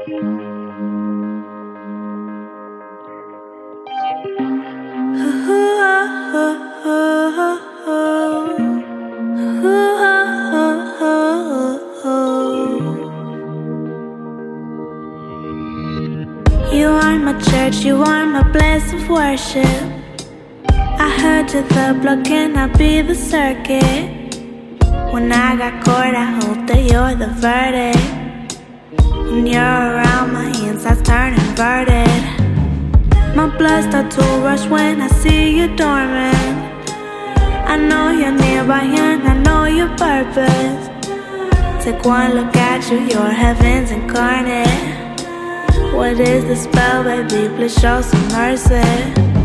You are my church, you are my place of worship. I heard you the block, can I be the circuit? When I got caught, I hope that you're the verdict. When you're around, my insides turn inverted. My blood starts to rush when I see you dormant. I know you're nearby and I know your purpose. Take one look at you, you're heaven's incarnate. What is the spell, baby? Please show some mercy.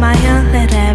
Smile at everything I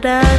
but I